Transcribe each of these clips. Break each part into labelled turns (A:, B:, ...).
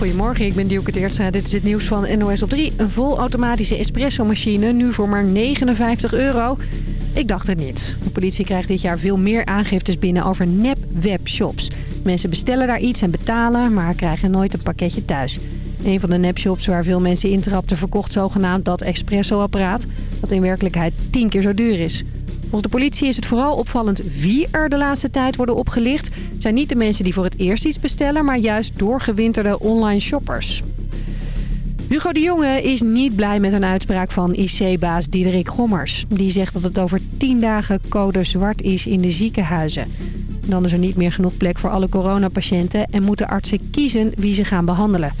A: Goedemorgen, ik ben Dielke Teertstra. Dit is het nieuws van NOS op 3. Een volautomatische espresso-machine, nu voor maar 59 euro. Ik dacht het niet. De politie krijgt dit jaar veel meer aangiftes binnen over nep-webshops. Mensen bestellen daar iets en betalen, maar krijgen nooit een pakketje thuis. Een van de nepshops waar veel mensen intrapten verkocht zogenaamd dat espresso-apparaat... dat in werkelijkheid tien keer zo duur is. Volgens de politie is het vooral opvallend wie er de laatste tijd worden opgelicht. Het zijn niet de mensen die voor het eerst iets bestellen, maar juist doorgewinterde online shoppers. Hugo de Jonge is niet blij met een uitspraak van IC-baas Diederik Gommers. Die zegt dat het over tien dagen code zwart is in de ziekenhuizen. Dan is er niet meer genoeg plek voor alle coronapatiënten en moeten artsen kiezen wie ze gaan behandelen.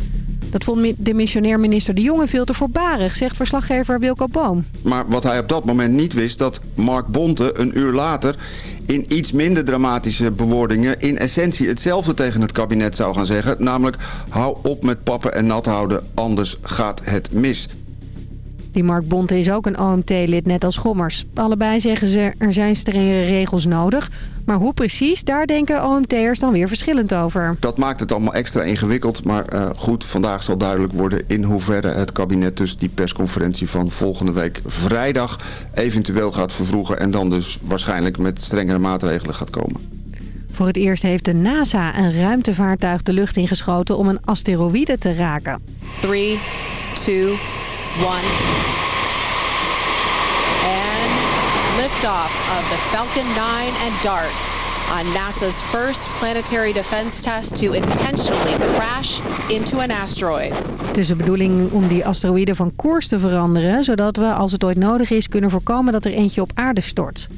A: Dat vond de missionair minister De Jonge veel te voorbarig, zegt verslaggever Wilco Boom.
B: Maar wat hij op dat moment niet wist, dat Mark Bonte een uur later in iets minder dramatische bewoordingen in essentie hetzelfde tegen het kabinet zou gaan zeggen. Namelijk, hou op met pappen en nat houden, anders gaat het mis.
A: Die Mark Bonte is ook een OMT-lid, net als Gommers. Allebei zeggen ze er zijn strengere regels nodig. Maar hoe precies, daar denken OMT'ers dan weer verschillend over.
B: Dat maakt het allemaal extra ingewikkeld. Maar uh, goed, vandaag zal duidelijk worden in hoeverre het kabinet dus die persconferentie van volgende week vrijdag eventueel gaat vervroegen. En dan dus waarschijnlijk met strengere maatregelen gaat komen.
A: Voor het eerst heeft de NASA een ruimtevaartuig de lucht ingeschoten om een asteroïde te raken.
C: 3, 2, one. And liftoff of the Falcon 9 and DART on NASA's first planetary defense test to intentionally crash into an asteroid.
A: Het is de bedoeling om die asteroïde van koers te veranderen... zodat we, als het ooit nodig is, kunnen voorkomen dat er eentje op aarde stort.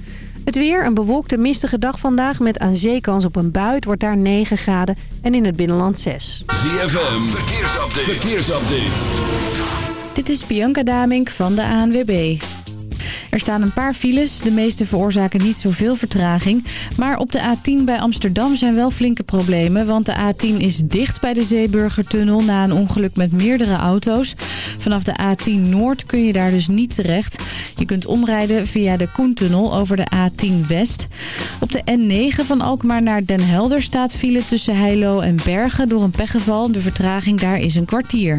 A: Het weer, een bewolkte mistige dag vandaag met aan zee kans op een bui. Het wordt daar 9 graden en in het binnenland 6.
D: ZFM, verkeersupdate. verkeersupdate.
E: Dit is Bianca Damink van de ANWB. Er staan een paar files, de meeste veroorzaken niet zoveel vertraging. Maar op de A10 bij Amsterdam zijn wel flinke problemen... want de A10 is dicht bij de Zeeburgertunnel na een ongeluk met meerdere auto's. Vanaf de A10 Noord kun je daar dus niet terecht. Je kunt omrijden via de Koentunnel over de A10 West. Op de N9 van Alkmaar naar Den Helder staat file tussen Heilo en Bergen... door een pechgeval. De vertraging daar is een kwartier.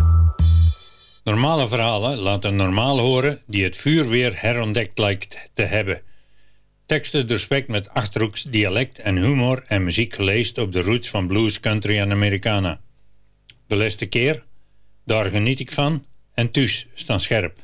F: Normale verhalen laten normaal horen die het vuur weer herontdekt lijkt te hebben... Teksten doorspekt met Achterhoeks dialect en humor en muziek geleest op de roots van blues, country en Americana. De laatste keer, daar geniet ik van en thuis staan scherp.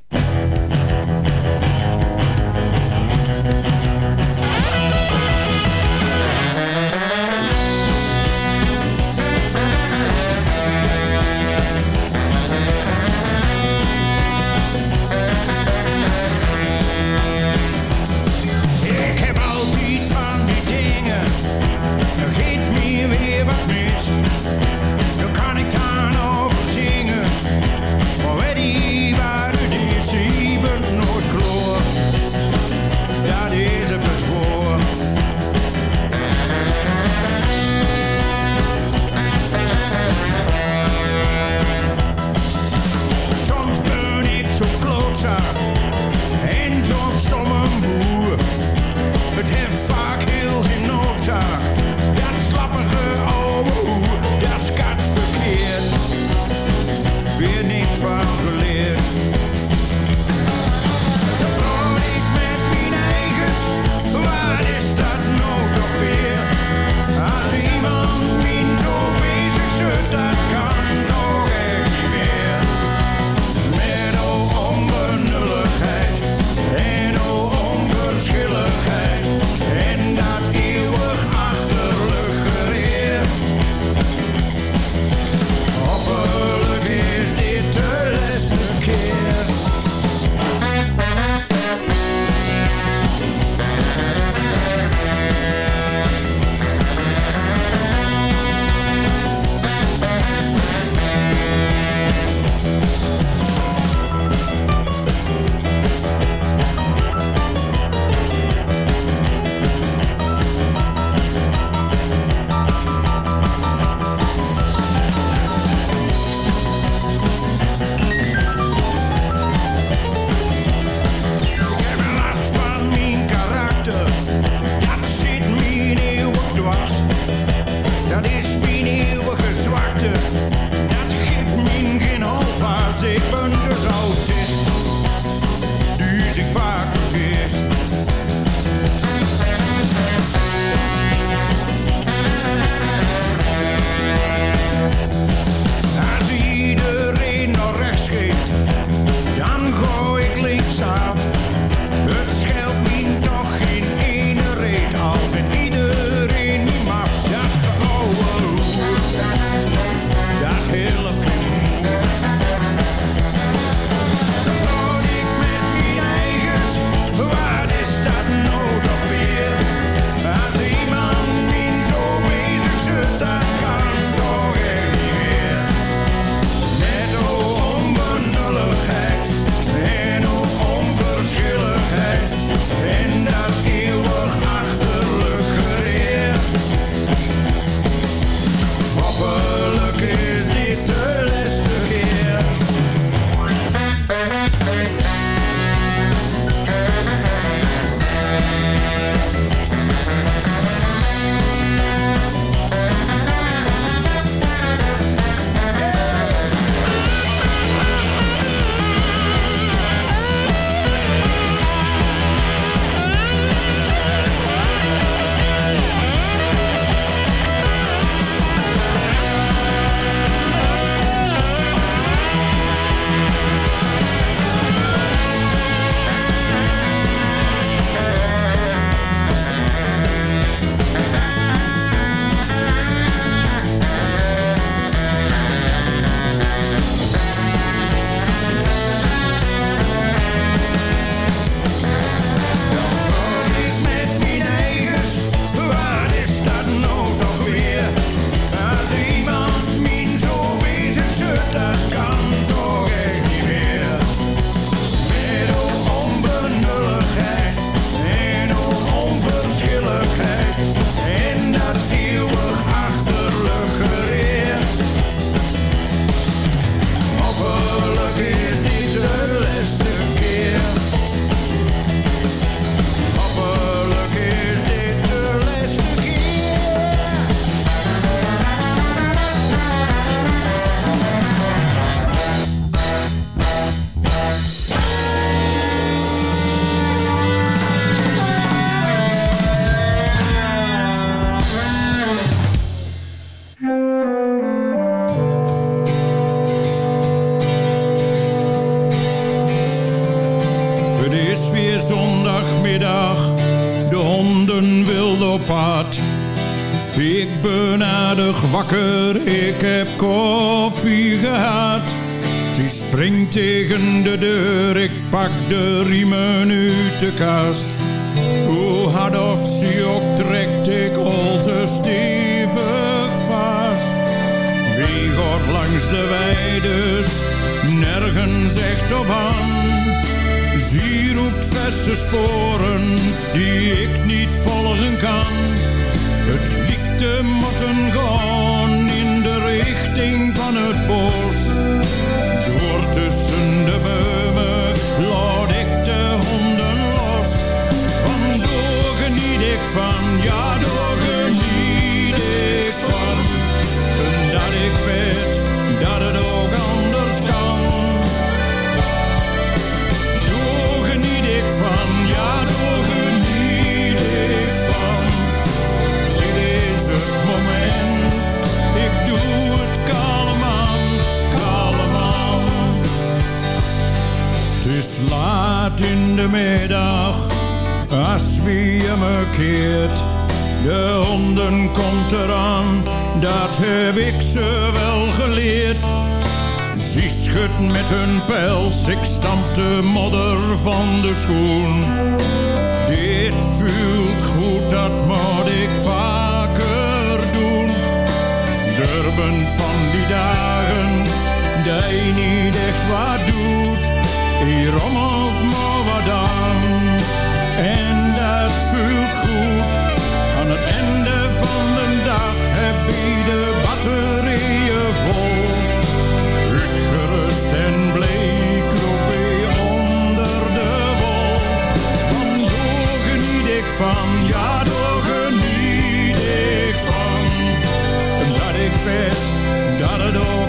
G: De weides, nergens echt op aan. Zie roept verse sporen, die ik niet volgen kan. Het liep te motten gaan in de richting van het bos. Door tussen de bomen laat ik de honden los. Want daar geniet ik van, ja laat in de middag, als wie me keert. De honden komt eraan, dat heb ik ze wel geleerd. Ze schudt met hun pels, ik stamp de modder van de schoen. Dit voelt goed, dat moet ik vaker doen. Bent van die dagen, je niet echt wat doet. Hier rommelt maar wat en dat voelt goed. Aan het einde van de dag heb je de batterieën vol. Uitgerust en bleek kroop je onder de wol. Van daar geniet ik van, ja daar geniet ik van. Dat ik weet dat het ook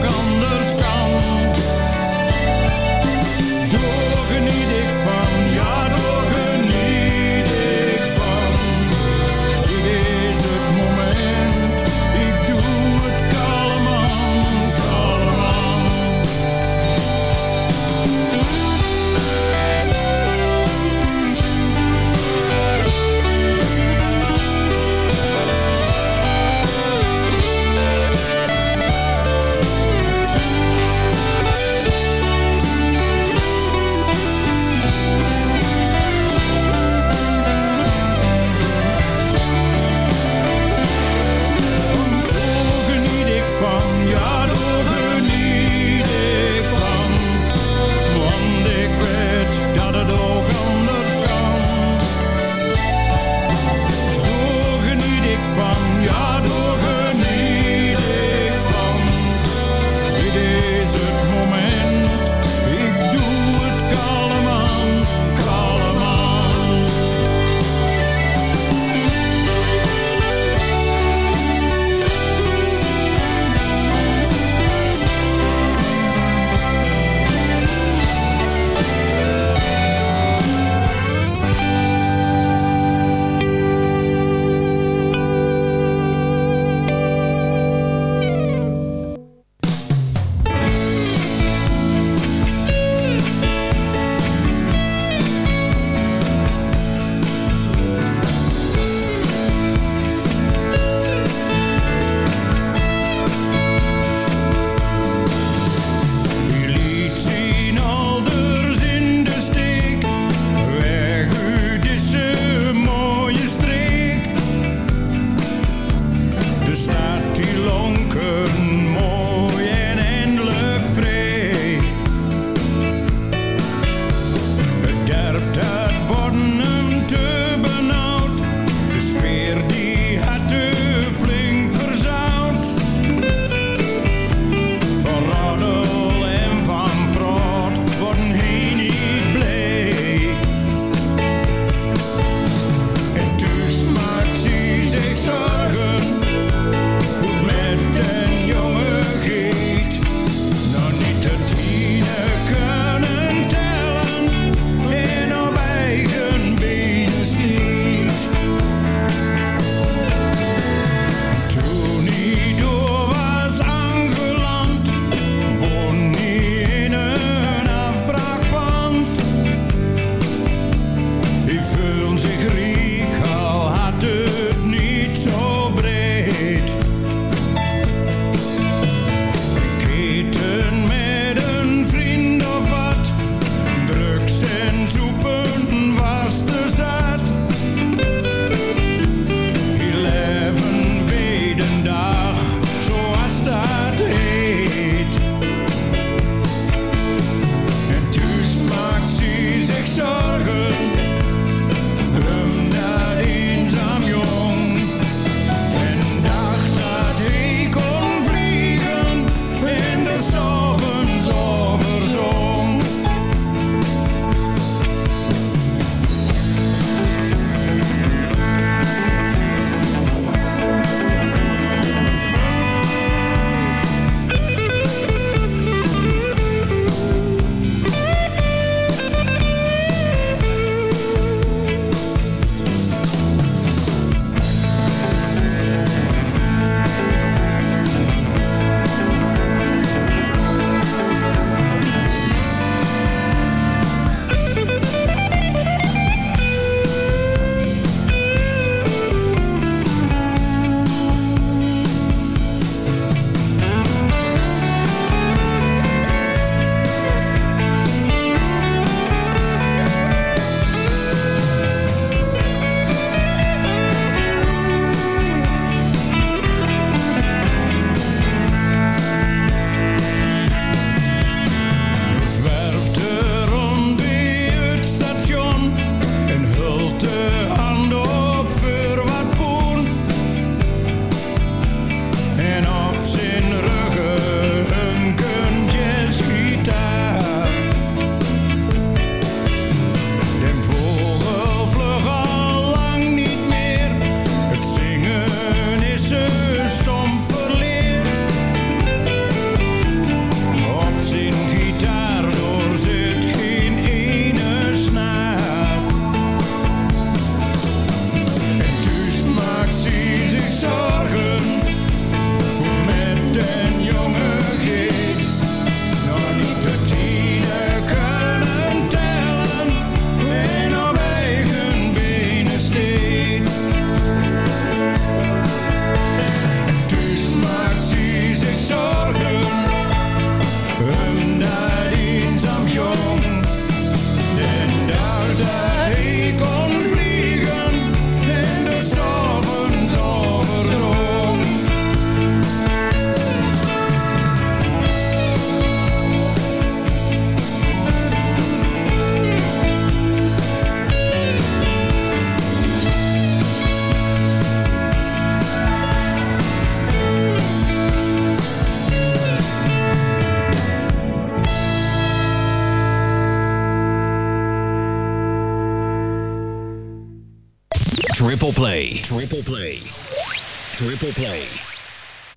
H: Play.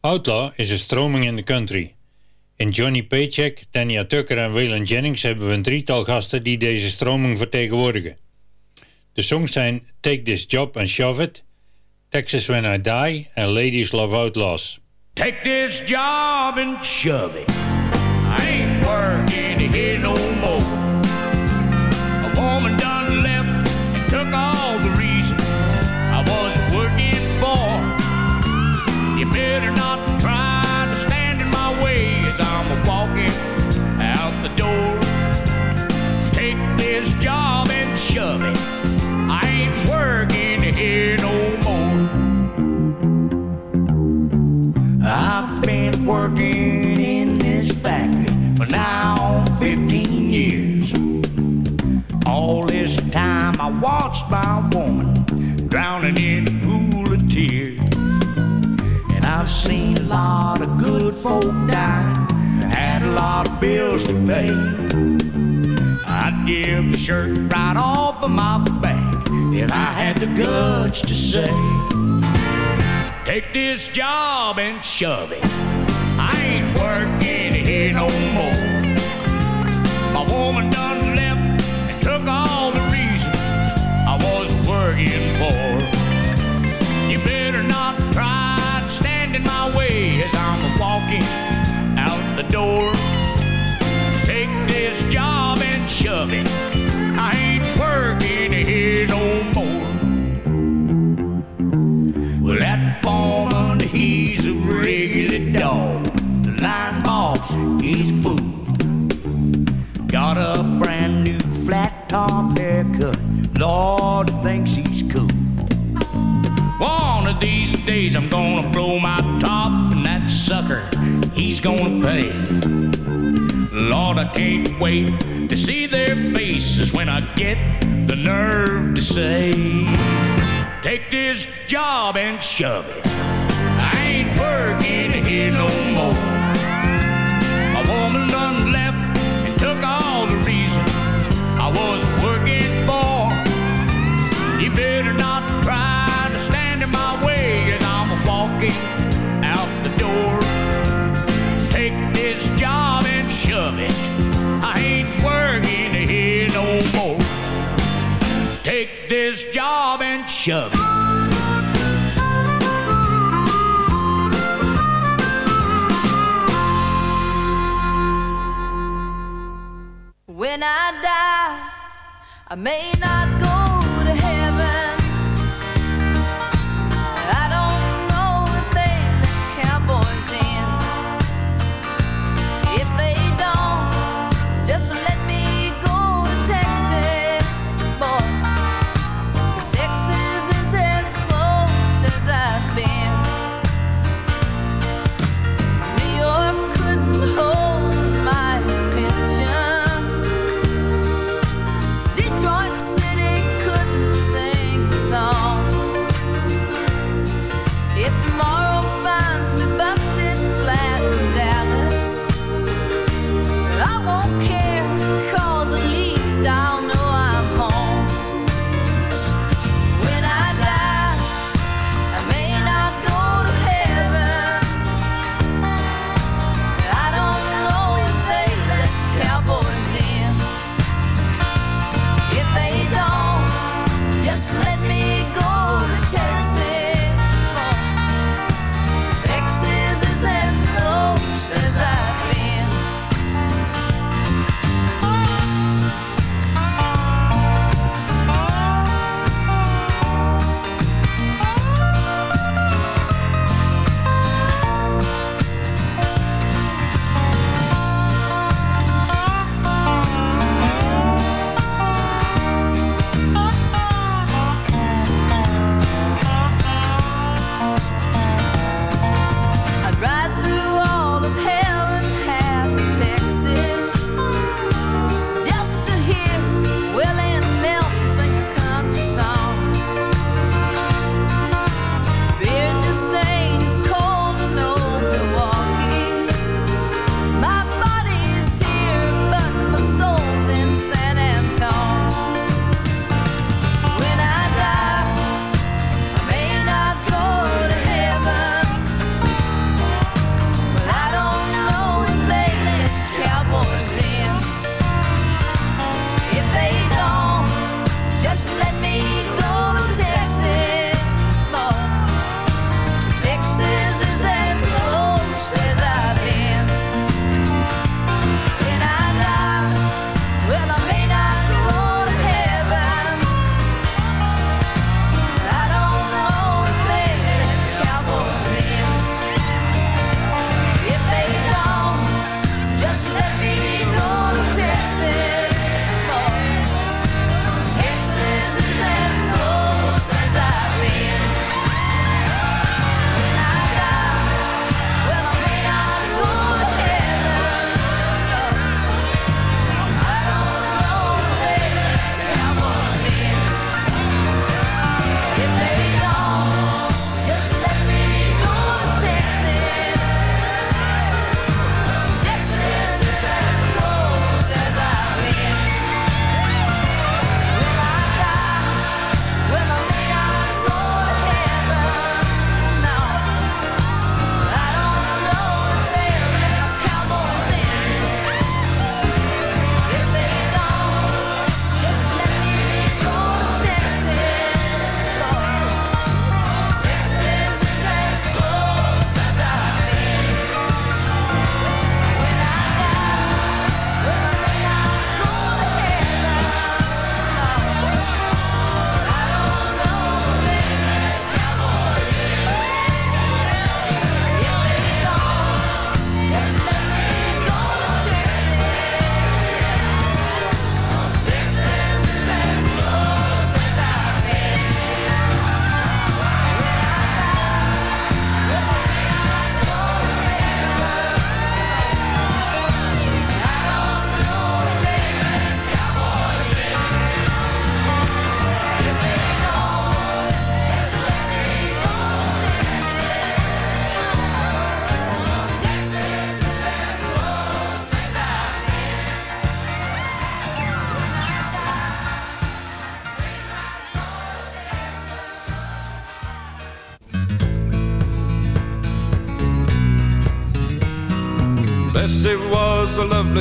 F: Outlaw is een stroming in de country. In Johnny Paycheck, Tanya Tucker en Waylon Jennings hebben we een drietal gasten die deze stroming vertegenwoordigen. De songs zijn Take This Job and Shove It, Texas When I Die en Ladies Love Outlaws.
I: Take this job and shove it. I ain't working here no working in this factory for now 15 years. All this time I watched my woman drowning in a pool of tears. And I've seen a lot of good folk die, had a lot of bills to pay. I'd give the shirt right off of my back if I had the guts to say. Take this job and shove it. I ain't working here no more. My woman done can't wait to see their faces when I get the nerve to say, Take this job and shove it. I ain't working here no more. A woman done left and took all the reason I was working for. You better and.
J: When I die, I may not go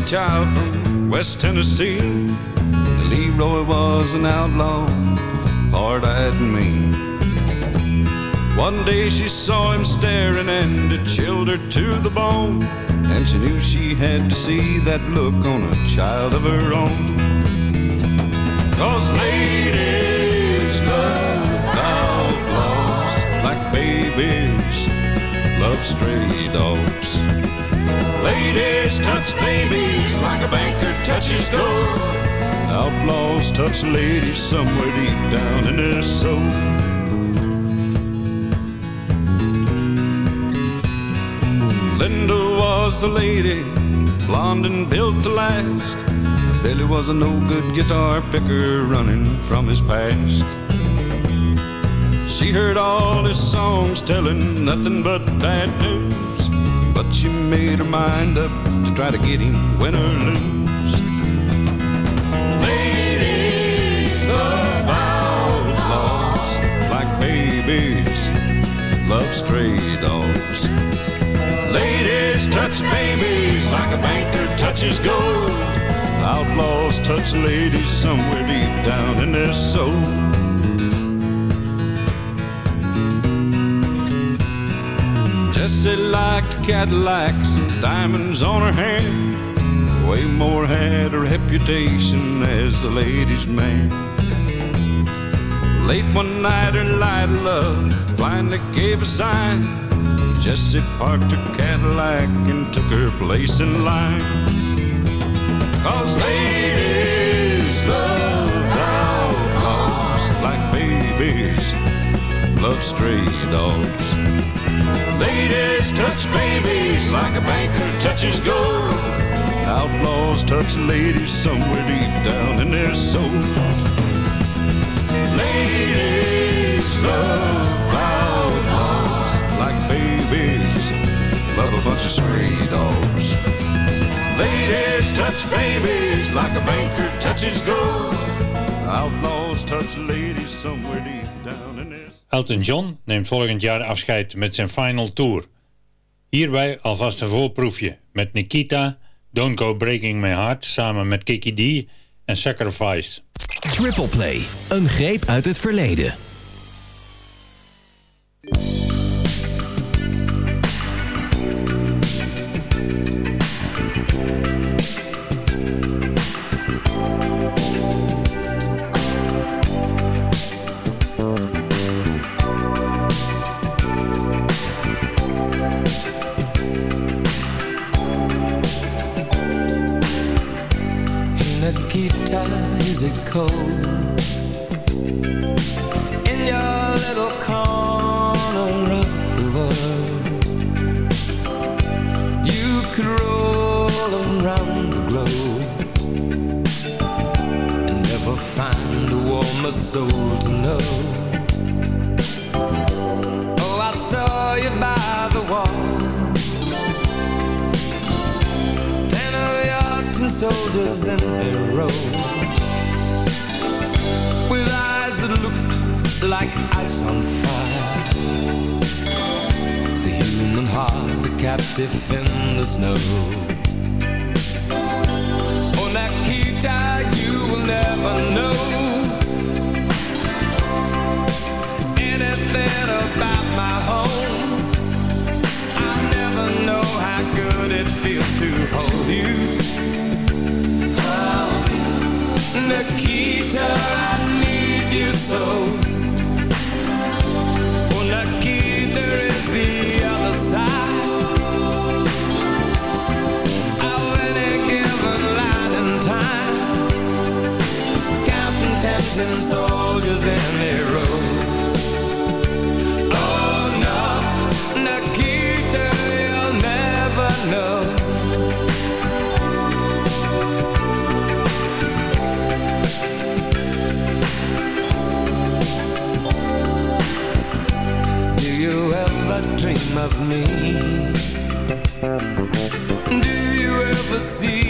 J: a
K: child from West Tennessee. Leroy was an outlaw, hard-eyed and mean. One day she saw him staring and it chilled her to the bone. And she knew she had to see that look on a child of her own. Cause ladies love outlaws like babies love stray dogs. Ladies touch babies like a banker touches gold. Outlaws touch ladies somewhere deep down in their soul. Linda was a lady, blonde and built to last. Billy was a no good guitar picker running from his past. She heard all his songs telling nothing but bad news. She made her mind up to try to get him, win or lose. Ladies love outlaws like babies love stray dogs. Ladies touch babies like a banker touches gold. Outlaws touch ladies somewhere deep down in their soul. Jessie liked Cadillacs and diamonds on her hand. Waymore had a reputation as the ladies' man. Late one night, her light love finally gave a sign. Jessie parked her Cadillac and took her place in line. Cause ladies love outlaws like babies love stray dogs. Ladies touch babies like a banker touches gold. Outlaws touch ladies somewhere deep down in their soul. Ladies love outlaws like babies love a bunch of stray dogs. Ladies touch babies like a banker touches gold. Outlaws touch ladies somewhere deep down in their
F: Elton John neemt volgend jaar afscheid met zijn final tour. Hierbij alvast een voorproefje met Nikita, Don't Go Breaking My Heart samen met Kiki D en Sacrifice.
H: Triple Play, een greep uit het verleden.
L: Soldiers in their row like ice on fire The human heart, a captive in the snow Oh, Nikita, you will never know Anything about my home I never know how good it feels to hold you. Oh, Nikita, I need you so. Counting soldiers in their row. Oh no, Nikita, you'll never know. Do you ever dream of me? Do you ever see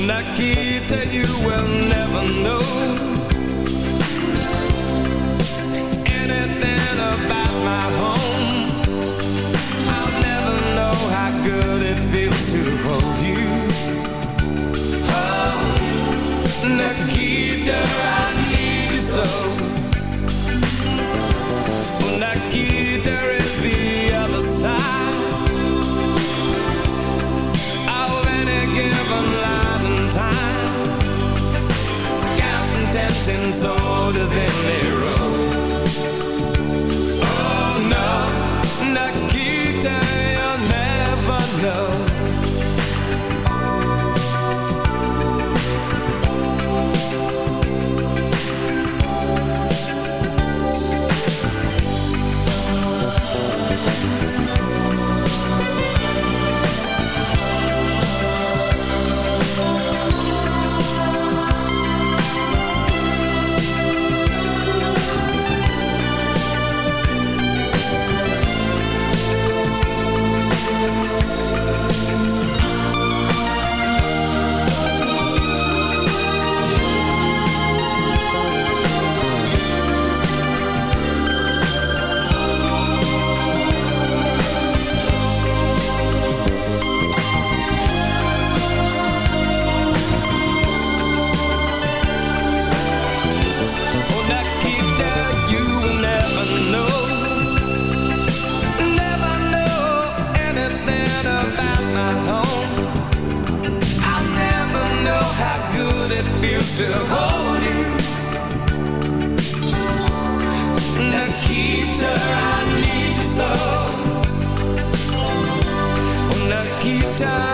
L: Nikita, you will never know Anything about my home. I'll never know how good it feels to hold you. Oh, Nikita, I Ten soldiers in their to hold you. Nikita, I need you so. Nikita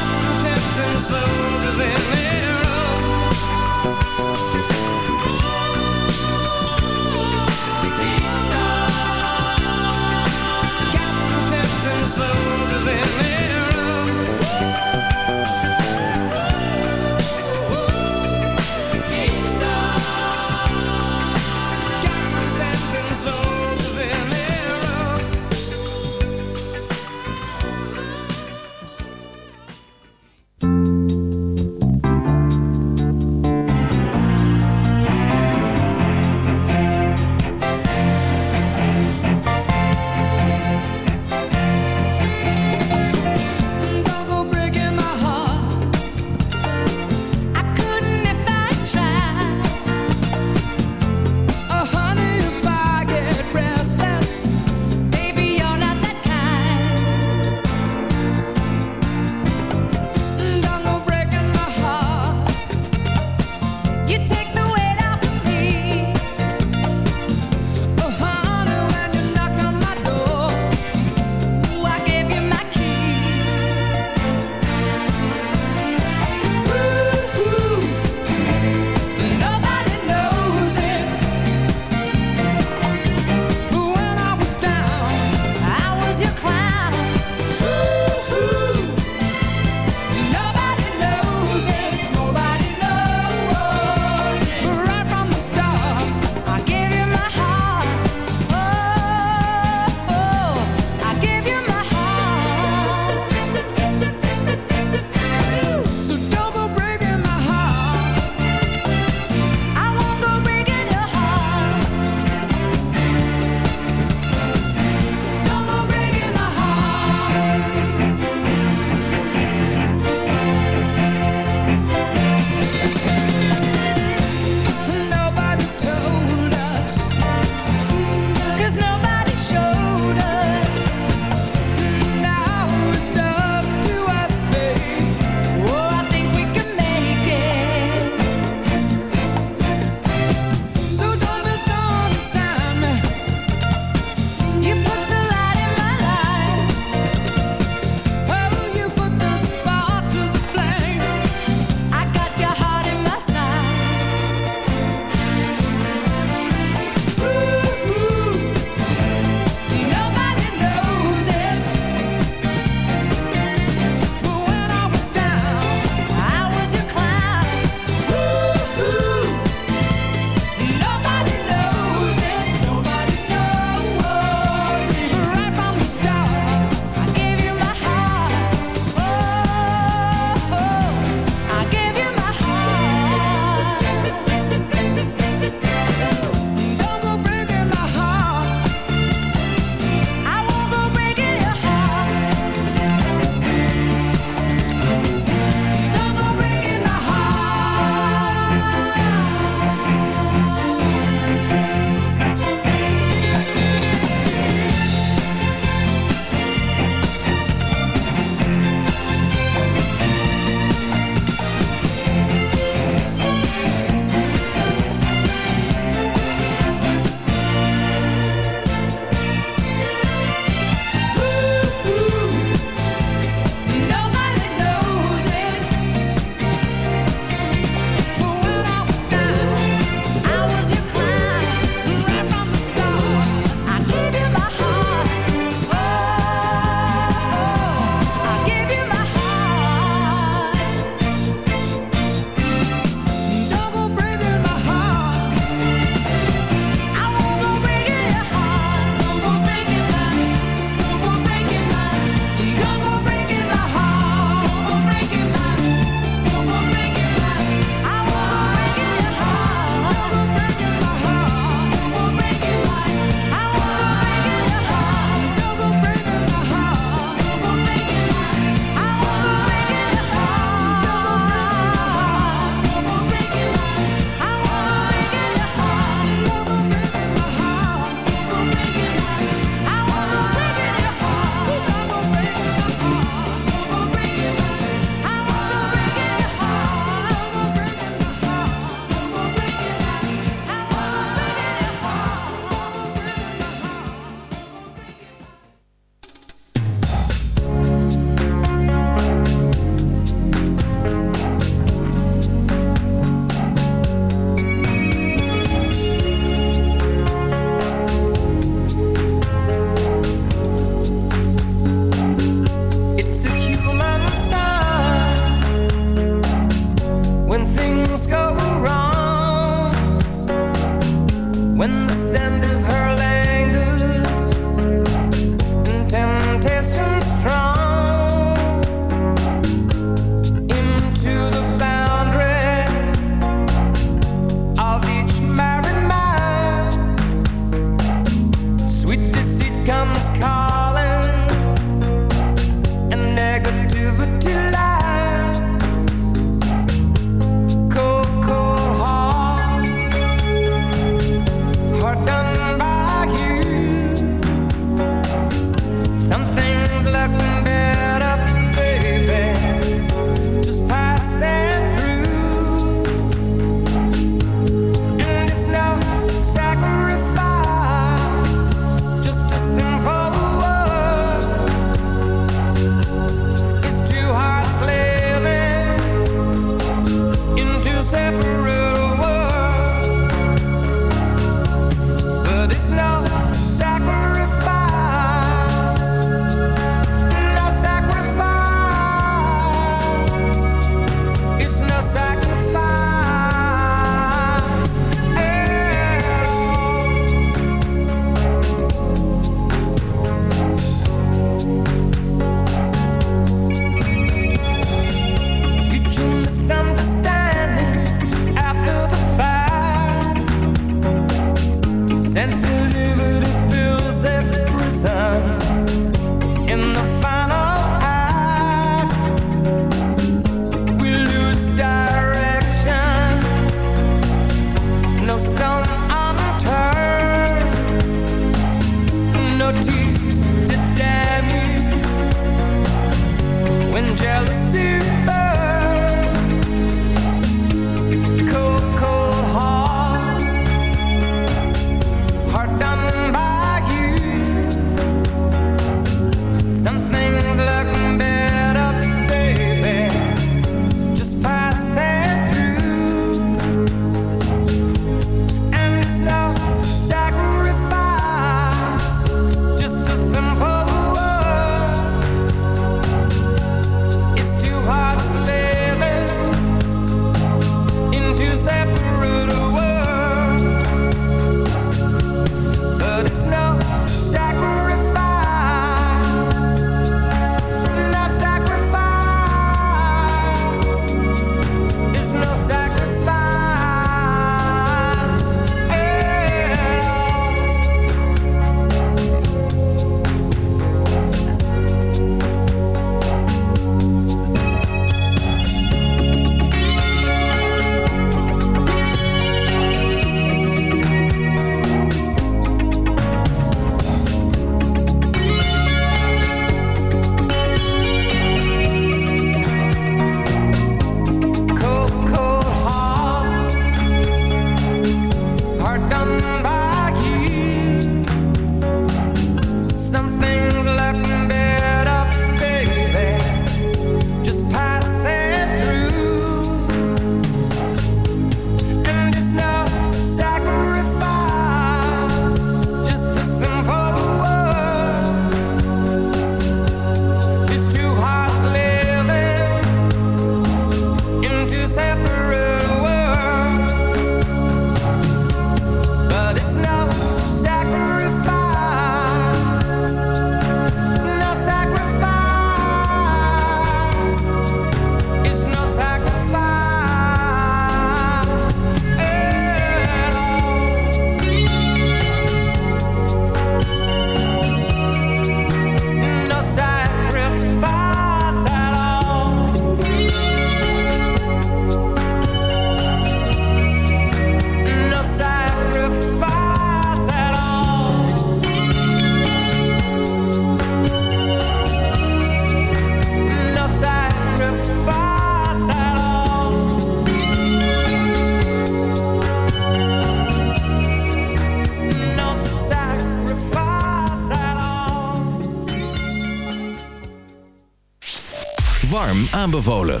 H: aanbevolen.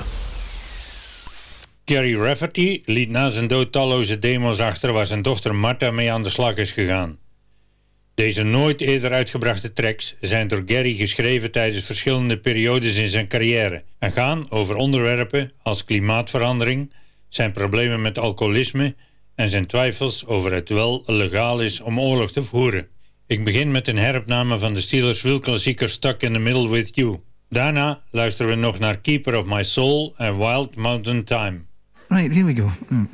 F: Gary Rafferty liet na zijn dood talloze demos achter waar zijn dochter Martha mee aan de slag is gegaan. Deze nooit eerder uitgebrachte tracks zijn door Gary geschreven tijdens verschillende periodes in zijn carrière en gaan over onderwerpen als klimaatverandering, zijn problemen met alcoholisme en zijn twijfels over het wel legaal is om oorlog te voeren. Ik begin met een heropname van de Steelers wielklassieker Stuck in the Middle with You. Daarna luisteren we nog naar Keeper of My Soul en Wild Mountain Time.
M: Right, here we go.
N: Hmm.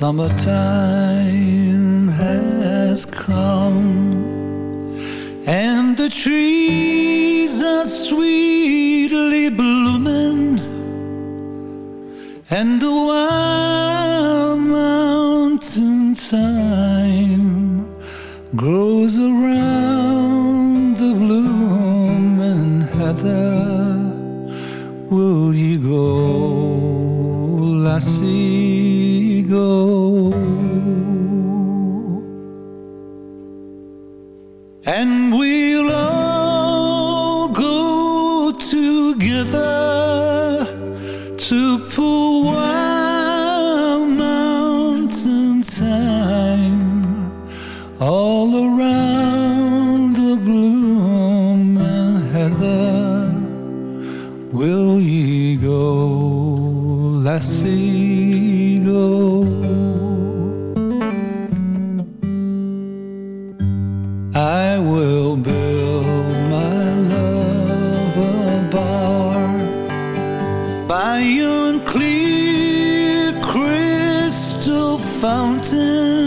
N: Summertime has come, and the trees are sweetly blooming, and the wild mountain thyme grows. iron clear crystal fountain.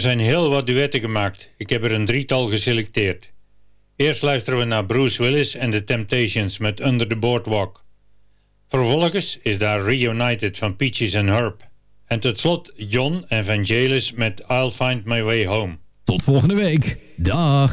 F: Er zijn heel wat duetten gemaakt. Ik heb er een drietal geselecteerd. Eerst luisteren we naar Bruce Willis en The Temptations met Under the Boardwalk. Vervolgens is daar Reunited van Peaches and Herb. En tot slot John en Vangelis met I'll Find My Way Home.
H: Tot volgende week. Dag.